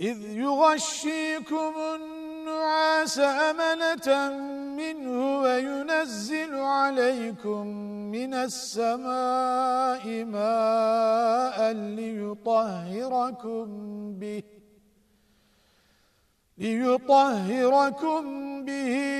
إذ يغشيكم النعاس أمنة منه وينزل عليكم من السماء ماء ليطهركم به ليطهركم به